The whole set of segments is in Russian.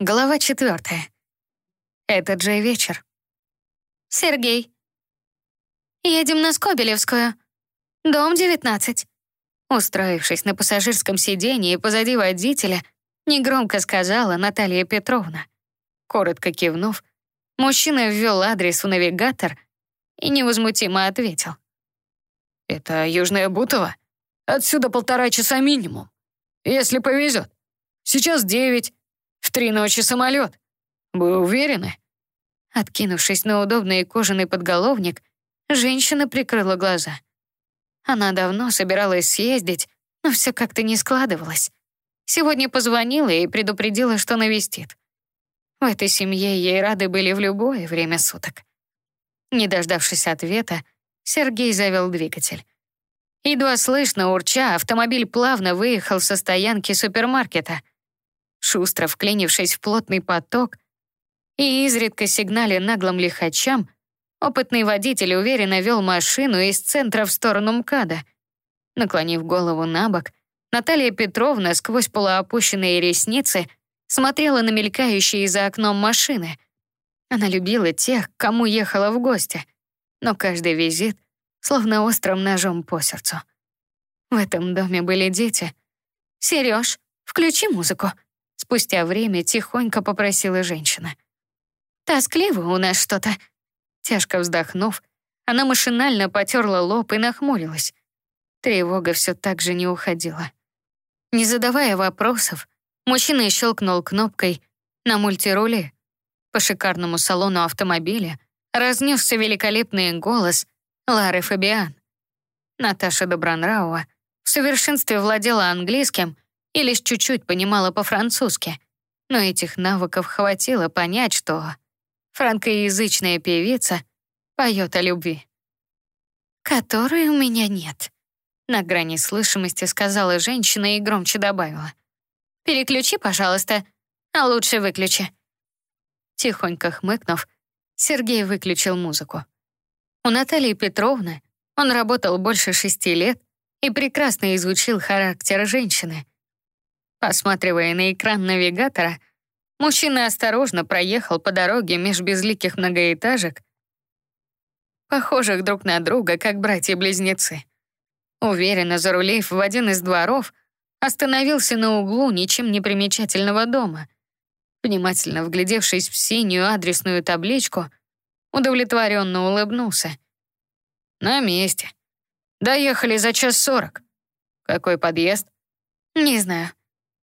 Глава четвертая. Этот же вечер. Сергей. Едем на Скобелевскую. Дом 19. Устроившись на пассажирском сиденье позади водителя, негромко сказала Наталья Петровна. Коротко кивнув, мужчина ввел адрес в навигатор и невозмутимо ответил. «Это Южная Бутово. Отсюда полтора часа минимум. Если повезет. Сейчас девять. В три ночи самолет. Вы уверены?» Откинувшись на удобный кожаный подголовник, женщина прикрыла глаза. Она давно собиралась съездить, но все как-то не складывалось. Сегодня позвонила и предупредила, что навестит. В этой семье ей рады были в любое время суток. Не дождавшись ответа, Сергей завел двигатель. Едва слышно, урча, автомобиль плавно выехал со стоянки супермаркета — шустро вклинившись в плотный поток и изредка сигналя наглым лихачам, опытный водитель уверенно вел машину из центра в сторону МКАДа. Наклонив голову на бок, Наталья Петровна сквозь полуопущенные ресницы смотрела на мелькающие за окном машины. Она любила тех, кому ехала в гости, но каждый визит словно острым ножом по сердцу. В этом доме были дети. «Серёж, включи музыку», Спустя время тихонько попросила женщина. «Тоскливо у нас что-то». Тяжко вздохнув, она машинально потерла лоб и нахмурилась. Тревога все так же не уходила. Не задавая вопросов, мужчина щелкнул кнопкой на мультируле. По шикарному салону автомобиля разнесся великолепный голос Лары Фабиан. Наташа Добронрауа в совершенстве владела английским и лишь чуть-чуть понимала по-французски. Но этих навыков хватило понять, что франкоязычная певица поет о любви. «Которой у меня нет», — на грани слышимости сказала женщина и громче добавила. «Переключи, пожалуйста, а лучше выключи». Тихонько хмыкнув, Сергей выключил музыку. У Натальи Петровны он работал больше шести лет и прекрасно изучил характер женщины — Посматривая на экран навигатора, мужчина осторожно проехал по дороге меж безликих многоэтажек, похожих друг на друга, как братья-близнецы. Уверенно зарулив в один из дворов, остановился на углу ничем не примечательного дома. Внимательно вглядевшись в синюю адресную табличку, удовлетворенно улыбнулся. «На месте. Доехали за час сорок. Какой подъезд?» «Не знаю.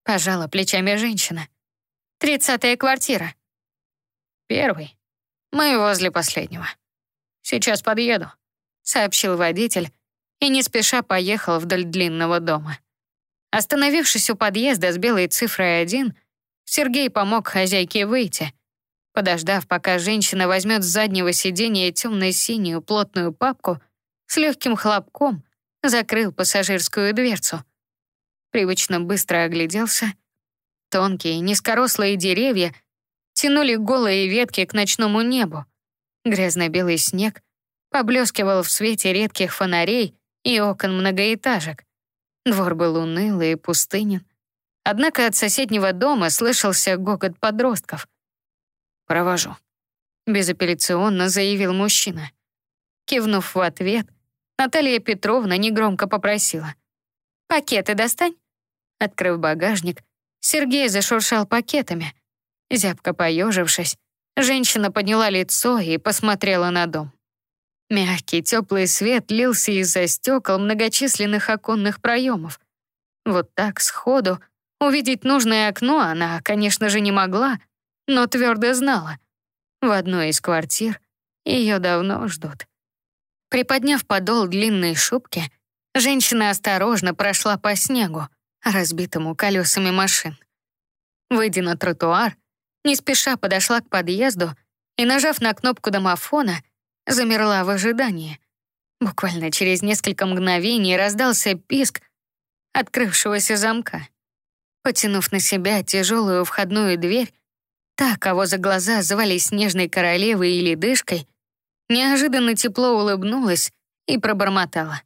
Пожала плечами женщина. «Тридцатая квартира». «Первый. Мы возле последнего. Сейчас подъеду», — сообщил водитель и не спеша поехал вдоль длинного дома. Остановившись у подъезда с белой цифрой один, Сергей помог хозяйке выйти. Подождав, пока женщина возьмет с заднего сиденья темно-синюю плотную папку, с легким хлопком закрыл пассажирскую дверцу — привычно быстро огляделся. Тонкие, низкорослые деревья тянули голые ветки к ночному небу. Грязно-белый снег поблескивал в свете редких фонарей и окон многоэтажек. Двор был унылый и пустынен. Однако от соседнего дома слышался гогот подростков. «Провожу», — безапелляционно заявил мужчина. Кивнув в ответ, Наталья Петровна негромко попросила. «Пакеты достань». Открыв багажник, Сергей зашуршал пакетами. Зябко поежившись, женщина подняла лицо и посмотрела на дом. Мягкий, теплый свет лился из-за стекол многочисленных оконных проемов. Вот так, сходу, увидеть нужное окно она, конечно же, не могла, но твердо знала. В одной из квартир ее давно ждут. Приподняв подол длинной шубки, женщина осторожно прошла по снегу, разбитому колесами машин. Выйдя на тротуар, не спеша подошла к подъезду и, нажав на кнопку домофона, замерла в ожидании. Буквально через несколько мгновений раздался писк открывшегося замка. Потянув на себя тяжелую входную дверь, та, кого за глаза звали Снежной Королевой или Дышкой, неожиданно тепло улыбнулась и пробормотала.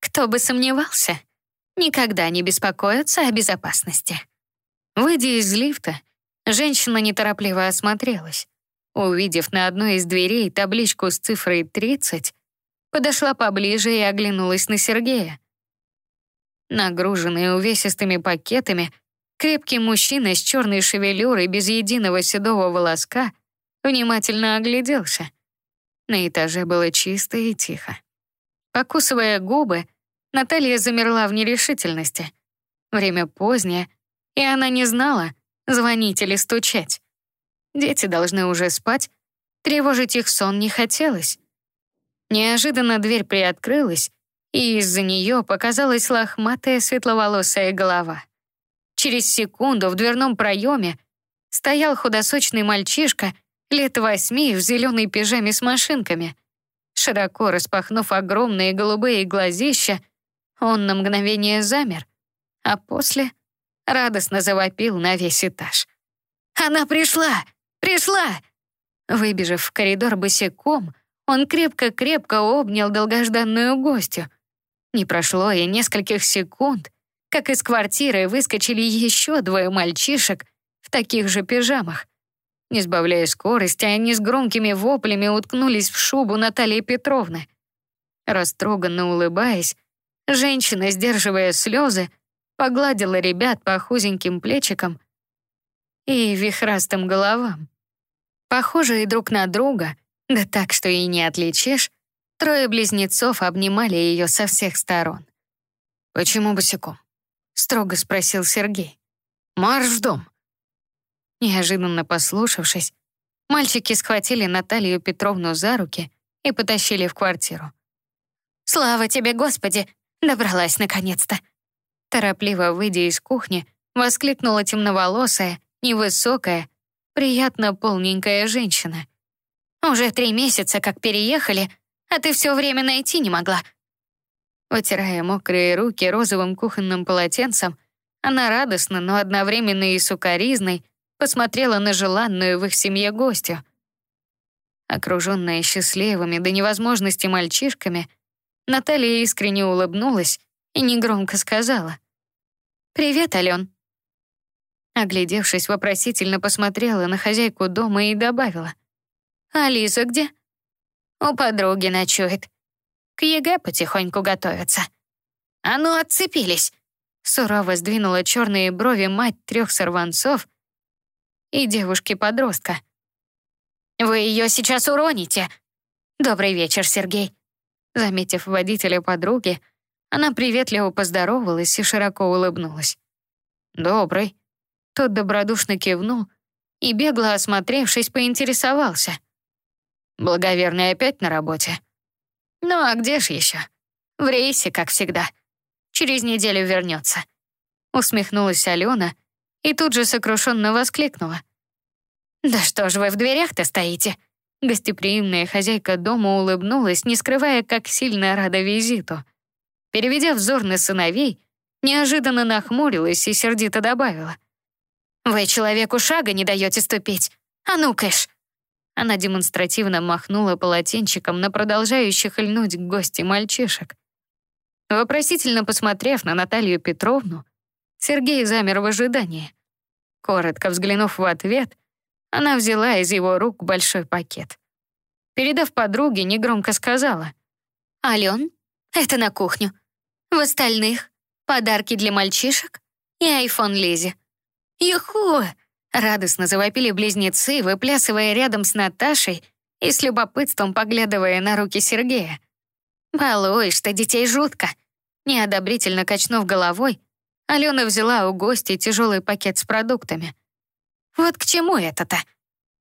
«Кто бы сомневался?» Никогда не беспокоятся о безопасности. Выйдя из лифта, Женщина неторопливо осмотрелась. Увидев на одной из дверей табличку с цифрой 30, подошла поближе и оглянулась на Сергея. Нагруженный увесистыми пакетами, крепкий мужчина с черной шевелюрой без единого седого волоска внимательно огляделся. На этаже было чисто и тихо. Покусывая губы, Наталья замерла в нерешительности. Время позднее, и она не знала, звонить или стучать. Дети должны уже спать, тревожить их сон не хотелось. Неожиданно дверь приоткрылась, и из-за нее показалась лохматая светловолосая голова. Через секунду в дверном проеме стоял худосочный мальчишка лет восьми в зеленой пижаме с машинками. Широко распахнув огромные голубые глазища, он на мгновение замер, а после радостно завопил на весь этаж. «Она пришла! Пришла!» Выбежав в коридор босиком, он крепко-крепко обнял долгожданную гостью. Не прошло и нескольких секунд, как из квартиры выскочили еще двое мальчишек в таких же пижамах. Не сбавляя скорости, они с громкими воплями уткнулись в шубу Натальи Петровны. Растроганно улыбаясь, женщина, сдерживая слезы, погладила ребят по худеньким плечикам и вихрастым головам. Похожие друг на друга, да так, что и не отличишь, трое близнецов обнимали ее со всех сторон. «Почему босиком?» — строго спросил Сергей. «Марш в дом!» Неожиданно послушавшись, мальчики схватили Наталью Петровну за руки и потащили в квартиру. «Слава тебе, Господи! Добралась наконец-то!» Торопливо выйдя из кухни, воскликнула темноволосая, невысокая, приятно полненькая женщина. «Уже три месяца, как переехали, а ты все время найти не могла». Вытирая мокрые руки розовым кухонным полотенцем, она радостно, но одновременно и сукоризной посмотрела на желанную в их семье гостю. Окруженная счастливыми до невозможности мальчишками, Наталья искренне улыбнулась и негромко сказала «Привет, Ален». Оглядевшись, вопросительно посмотрела на хозяйку дома и добавила «Алиса где?» «У подруги ночует. К ЕГЭ потихоньку готовится». «А ну, отцепились!» Сурово сдвинула черные брови мать трех сорванцов и девушки-подростка. «Вы ее сейчас уроните!» «Добрый вечер, Сергей!» Заметив водителя подруги, она приветливо поздоровалась и широко улыбнулась. «Добрый». Тот добродушно кивнул и, бегло осмотревшись, поинтересовался. «Благоверный опять на работе?» «Ну а где ж еще? В рейсе, как всегда. Через неделю вернется». Усмехнулась Алена и тут же сокрушенно воскликнула. «Да что ж вы в дверях-то стоите?» Гостеприимная хозяйка дома улыбнулась, не скрывая, как сильно рада визиту. Переведя взор на сыновей, неожиданно нахмурилась и сердито добавила. «Вы человеку шага не даете ступить. А ну, Кэш!» Она демонстративно махнула полотенчиком на продолжающих льнуть к гости мальчишек. Вопросительно посмотрев на Наталью Петровну, Сергей замер в ожидании. Коротко взглянув в ответ, она взяла из его рук большой пакет. Передав подруге, негромко сказала. «Ален, это на кухню. В остальных — подарки для мальчишек и айфон Лизе». «Юху!» — радостно завопили близнецы, выплясывая рядом с Наташей и с любопытством поглядывая на руки Сергея. «Балуешь-то детей жутко!» Неодобрительно качнув головой, Алена взяла у гостей тяжелый пакет с продуктами. «Вот к чему это-то?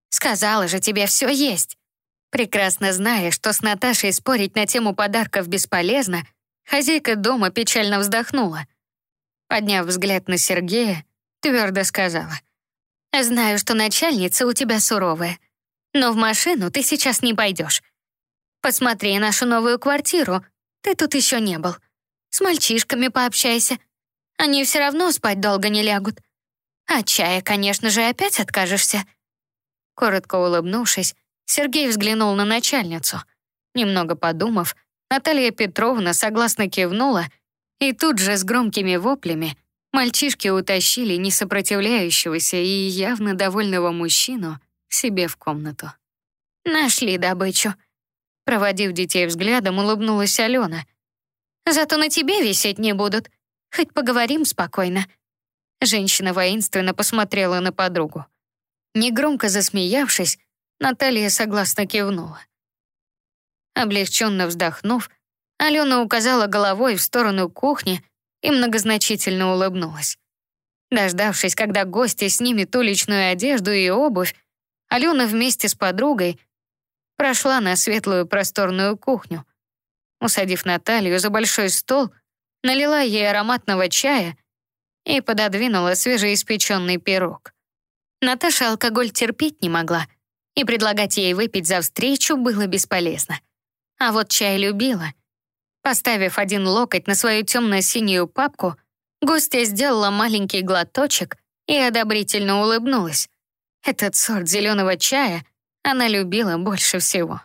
Сказала же, тебе все есть». Прекрасно зная, что с Наташей спорить на тему подарков бесполезно, хозяйка дома печально вздохнула. Подняв взгляд на Сергея, твердо сказала. «Знаю, что начальница у тебя суровая, но в машину ты сейчас не пойдешь. Посмотри нашу новую квартиру, ты тут еще не был. С мальчишками пообщайся, они все равно спать долго не лягут. От чая, конечно же, опять откажешься». Коротко улыбнувшись, Сергей взглянул на начальницу. Немного подумав, Наталья Петровна согласно кивнула, и тут же с громкими воплями Мальчишки утащили несопротивляющегося и явно довольного мужчину себе в комнату. Нашли добычу. Проводив детей взглядом, улыбнулась Алена. Зато на тебе висеть не будут. Хоть поговорим спокойно. Женщина воинственно посмотрела на подругу. Негромко засмеявшись, Наталья согласно кивнула. Облегченно вздохнув, Алена указала головой в сторону кухни и многозначительно улыбнулась. Дождавшись, когда гости снимет уличную одежду и обувь, Алена вместе с подругой прошла на светлую просторную кухню. Усадив Наталью за большой стол, налила ей ароматного чая и пододвинула свежеиспеченный пирог. Наташа алкоголь терпеть не могла, и предлагать ей выпить за встречу было бесполезно. А вот чай любила. Поставив один локоть на свою темно-синюю папку, гостья сделала маленький глоточек и одобрительно улыбнулась. Этот сорт зеленого чая она любила больше всего.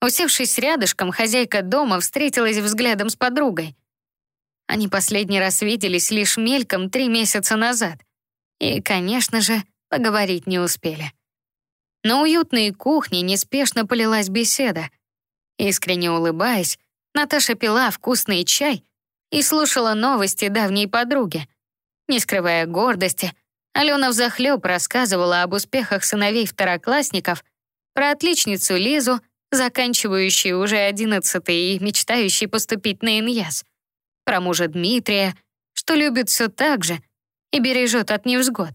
Усевшись рядышком, хозяйка дома встретилась взглядом с подругой. Они последний раз виделись лишь мельком три месяца назад. И, конечно же, поговорить не успели. На уютной кухне неспешно полилась беседа. Искренне улыбаясь, Наташа пила вкусный чай и слушала новости давней подруги. Не скрывая гордости, Алена взахлеб рассказывала об успехах сыновей второклассников, про отличницу Лизу, заканчивающую уже одиннадцатый и мечтающей поступить на ИНЯС, про мужа Дмитрия, что любит все так же и бережет от невзгод.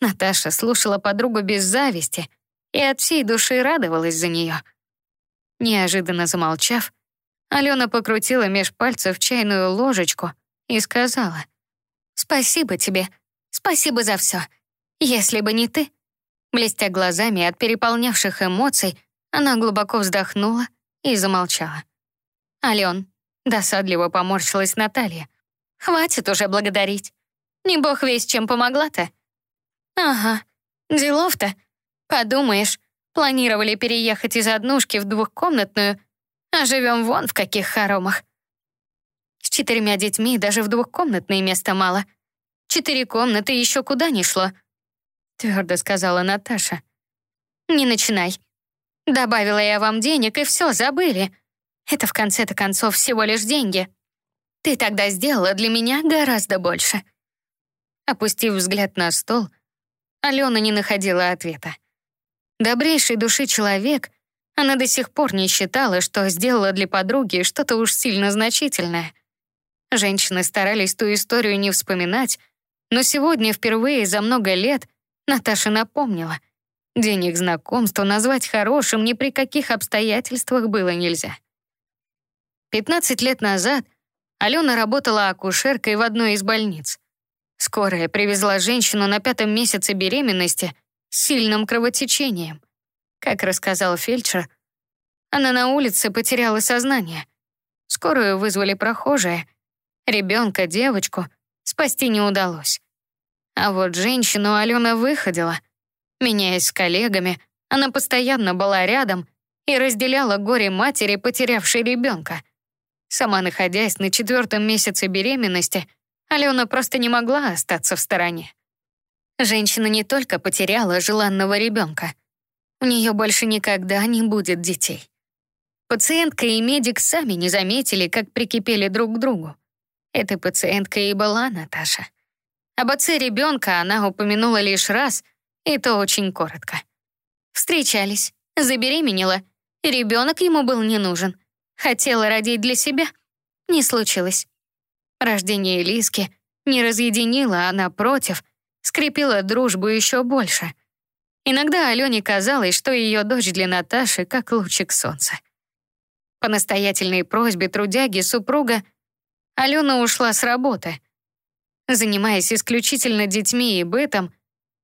Наташа слушала подругу без зависти и от всей души радовалась за нее. Неожиданно замолчав, Алена покрутила меж пальцев чайную ложечку и сказала «Спасибо тебе, Спасибо за все. Если бы не ты...» Блестя глазами от переполнявших эмоций, она глубоко вздохнула и замолчала. «Ален», — досадливо поморщилась Наталья, «хватит уже благодарить. Не бог весь чем помогла-то». «Ага, делов-то. Подумаешь, планировали переехать из однушки в двухкомнатную, а живем вон в каких хоромах. С четырьмя детьми даже в двухкомнатное место мало — Четыре комнаты еще куда ни шло», — твердо сказала Наташа. «Не начинай. Добавила я вам денег, и все, забыли. Это в конце-то концов всего лишь деньги. Ты тогда сделала для меня гораздо больше». Опустив взгляд на стол, Алена не находила ответа. Добрейшей души человек, она до сих пор не считала, что сделала для подруги что-то уж сильно значительное. Женщины старались ту историю не вспоминать, но сегодня впервые за много лет Наташа напомнила. День их знакомства назвать хорошим ни при каких обстоятельствах было нельзя. 15 лет назад Алена работала акушеркой в одной из больниц. Скорая привезла женщину на пятом месяце беременности с сильным кровотечением. Как рассказал фельдшер, она на улице потеряла сознание. Скорую вызвали прохожие. Ребенка, девочку — спасти не удалось. А вот женщину Алена выходила. Меняясь с коллегами, она постоянно была рядом и разделяла горе матери, потерявшей ребенка. Сама находясь на четвертом месяце беременности, Алена просто не могла остаться в стороне. Женщина не только потеряла желанного ребенка, у нее больше никогда не будет детей. Пациентка и медик сами не заметили, как прикипели друг к другу. Этой пациенткой и была Наташа. Об отце ребенка она упомянула лишь раз, и то очень коротко. Встречались, забеременела, и ребенок ему был не нужен. Хотела родить для себя. Не случилось. Рождение Лиски не разъединило, а напротив, скрепило дружбу еще больше. Иногда Алене казалось, что ее дочь для Наташи как лучик солнца. По настоятельной просьбе трудяги супруга Алена ушла с работы. Занимаясь исключительно детьми и бытом,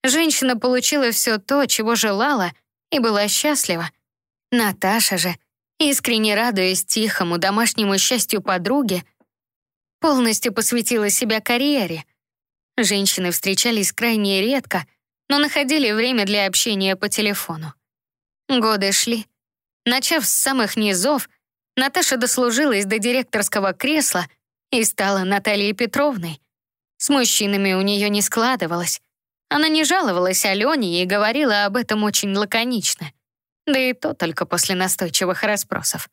женщина получила все то, чего желала, и была счастлива. Наташа же, искренне радуясь тихому домашнему счастью подруги, полностью посвятила себя карьере. Женщины встречались крайне редко, но находили время для общения по телефону. Годы шли. Начав с самых низов, Наташа дослужилась до директорского кресла — и стала Натальей Петровной. С мужчинами у нее не складывалось. Она не жаловалась Алене и говорила об этом очень лаконично. Да и то только после настойчивых расспросов.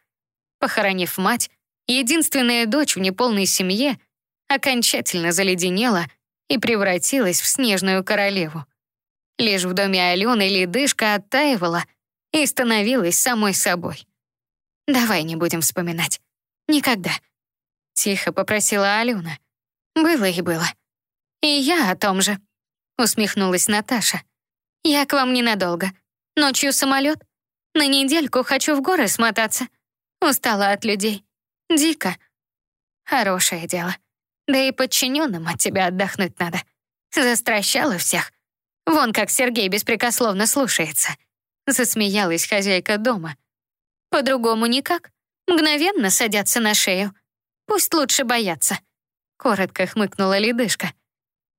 Похоронив мать, единственная дочь в неполной семье окончательно заледенела и превратилась в снежную королеву. Лишь в доме Алены ледышка оттаивала и становилась самой собой. «Давай не будем вспоминать. Никогда», — тихо попросила Алена. «Было и было. И я о том же», — усмехнулась Наташа. «Я к вам ненадолго. Ночью самолет. На недельку хочу в горы смотаться. Устала от людей. Дико. Хорошее дело. Да и подчиненным от тебя отдохнуть надо. Застращала всех. Вон как Сергей беспрекословно слушается. Засмеялась хозяйка дома. По-другому никак. Мгновенно садятся на шею. Пусть лучше боятся. Коротко хмыкнула ледышка.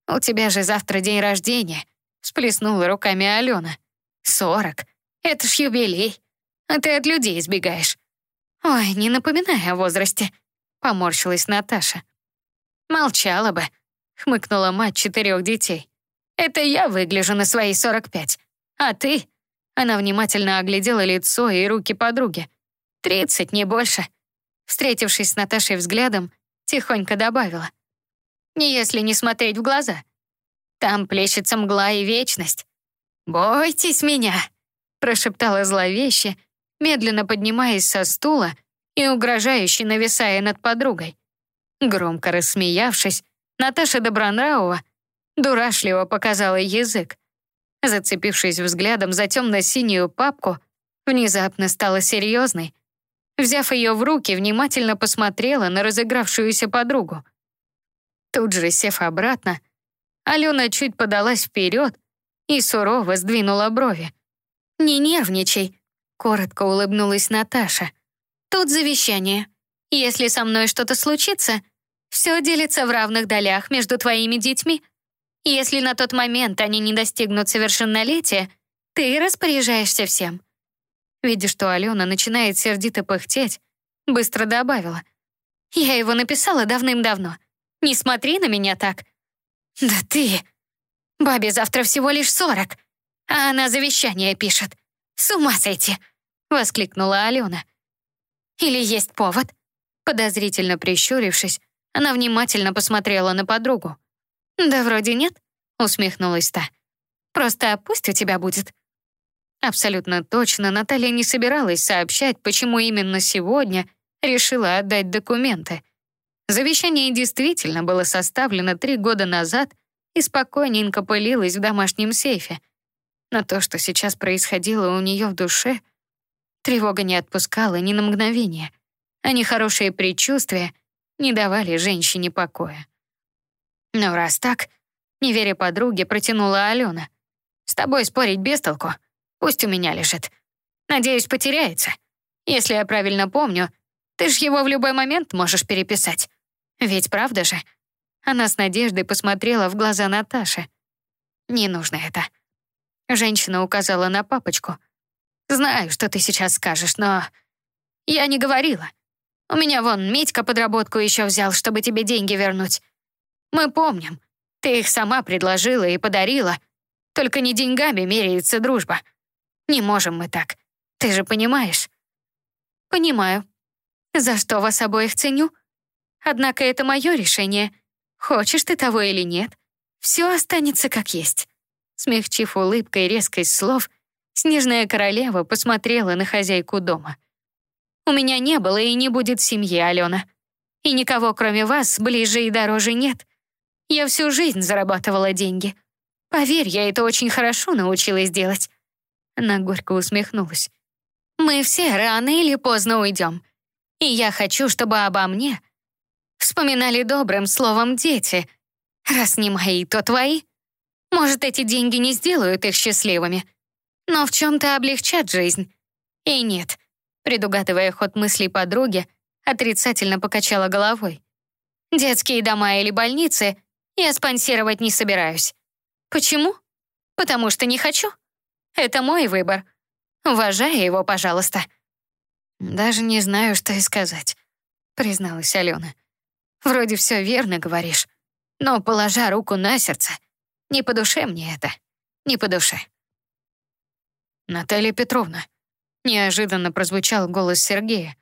«У тебя же завтра день рождения», — сплеснула руками Алена. «Сорок. Это ж юбилей. А ты от людей избегаешь». «Ой, не напоминай о возрасте», — поморщилась Наташа. «Молчала бы», — хмыкнула мать четырех детей. «Это я выгляжу на свои сорок пять. А ты?» Она внимательно оглядела лицо и руки подруги. «Тридцать, не больше». Встретившись с Наташей взглядом, тихонько добавила. «Если не смотреть в глаза. Там плещется мгла и вечность. Бойтесь меня!» Прошептала зловеще, медленно поднимаясь со стула и угрожающе нависая над подругой. Громко рассмеявшись, Наташа Добронравова дурашливо показала язык. Зацепившись взглядом за темно-синюю папку, внезапно стала серьезной. Взяв ее в руки, внимательно посмотрела на разыгравшуюся подругу. Тут же, сев обратно, Алена чуть подалась вперед и сурово сдвинула брови. «Не нервничай», — коротко улыбнулась Наташа. «Тут завещание. Если со мной что-то случится, все делится в равных долях между твоими детьми. Если на тот момент они не достигнут совершеннолетия, ты распоряжаешься всем». Видя, что Алена начинает сердито пыхтеть, быстро добавила. «Я его написала давным-давно. Не смотри на меня так». «Да ты...» «Бабе завтра всего лишь сорок а она завещание пишет. С ума сойти!» — воскликнула Алена. «Или есть повод?» Подозрительно прищурившись, она внимательно посмотрела на подругу. «Да вроде нет», — усмехнулась та. «Просто пусть у тебя будет». Абсолютно точно Наталья не собиралась сообщать, почему именно сегодня решила отдать документы. Завещание действительно было составлено три года назад и спокойненько пылилось в домашнем сейфе — но то, что сейчас происходило у нее в душе, тревога не отпускала ни на мгновение, а нехорошие предчувствия не давали женщине покоя. «Ну, раз так», — не веря подруге, протянула Алена. «С тобой спорить без толку. Пусть у меня лежит. Надеюсь, потеряется. Если я правильно помню, ты ж его в любой момент можешь переписать. Ведь правда же?» Она с надеждой посмотрела в глаза Наташи. «Не нужно это. Женщина указала на папочку. «Знаю, что ты сейчас скажешь, но я не говорила. У меня вон Митька подработку еще взял, чтобы тебе деньги вернуть. Мы помним, ты их сама предложила и подарила. Только не деньгами меряется дружба. Не можем мы так. Ты же понимаешь?» «Понимаю. За что вас обоих ценю. Однако это мое решение. Хочешь ты того или нет, все останется как есть. Смягчив улыбкой резкость слов, снежная королева посмотрела на хозяйку дома. «У меня не было и не будет семьи, Алена. И никого, кроме вас, ближе и дороже нет. Я всю жизнь зарабатывала деньги. Поверь, я это очень хорошо научилась делать». Она горько усмехнулась. «Мы все рано или поздно уйдем. И я хочу, чтобы обо мне вспоминали добрым словом дети. Раз не мои, то твои. Может, эти деньги не сделают их счастливыми, но в чем-то облегчат жизнь. И нет, предугадывая ход мыслей подруги, отрицательно покачала головой. Детские дома или больницы я спонсировать не собираюсь. Почему? Потому что не хочу. Это мой выбор. Уважай его, пожалуйста. Даже не знаю, что и сказать, призналась Алена. Вроде все верно говоришь, Но, положа руку на сердце, не по душе мне это, не по душе. «Наталья Петровна», — неожиданно прозвучал голос Сергея.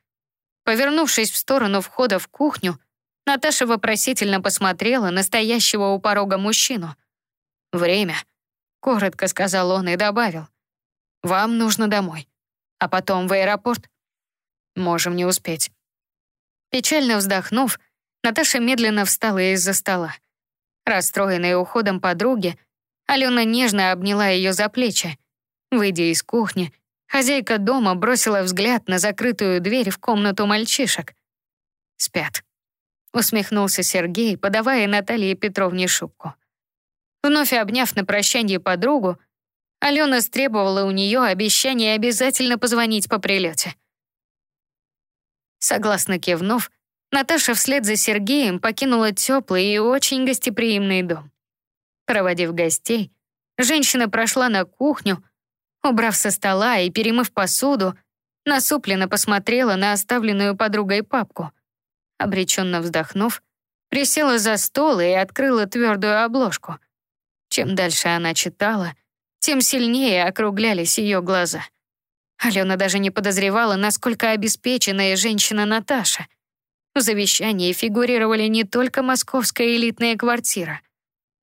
Повернувшись в сторону входа в кухню, Наташа вопросительно посмотрела на стоящего у порога мужчину. «Время», — коротко сказал он и добавил. «Вам нужно домой, а потом в аэропорт. Можем не успеть». Печально вздохнув, Наташа медленно встала из-за стола. Расстроенная уходом подруги, Алена нежно обняла ее за плечи. Выйдя из кухни, хозяйка дома бросила взгляд на закрытую дверь в комнату мальчишек. «Спят», — усмехнулся Сергей, подавая Наталье Петровне шубку. Вновь обняв на прощание подругу, Алена стребовала у нее обещание обязательно позвонить по прилете. Согласно кивнув, Наташа вслед за Сергеем покинула теплый и очень гостеприимный дом. Проводив гостей, женщина прошла на кухню, убрав со стола и перемыв посуду, насупленно посмотрела на оставленную подругой папку. Обреченно вздохнув, присела за стол и открыла твердую обложку. Чем дальше она читала, тем сильнее округлялись ее глаза. Алена даже не подозревала, насколько обеспеченная женщина Наташа. В завещании фигурировали не только московская элитная квартира,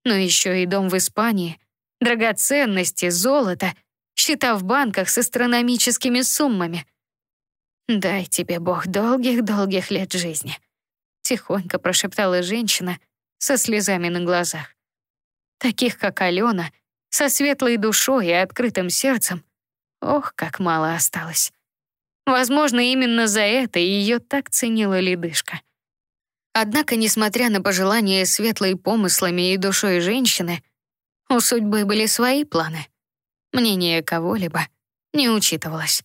но еще и дом в Испании, драгоценности, золото, счета в банках с астрономическими суммами. «Дай тебе Бог долгих-долгих лет жизни», — тихонько прошептала женщина со слезами на глазах. Таких, как Алена, со светлой душой и открытым сердцем, ох, как мало осталось. Возможно, именно за это ее так ценила ледышка. Однако, несмотря на пожелания светлой помыслами и душой женщины, у судьбы были свои планы. Мнение кого-либо не учитывалось.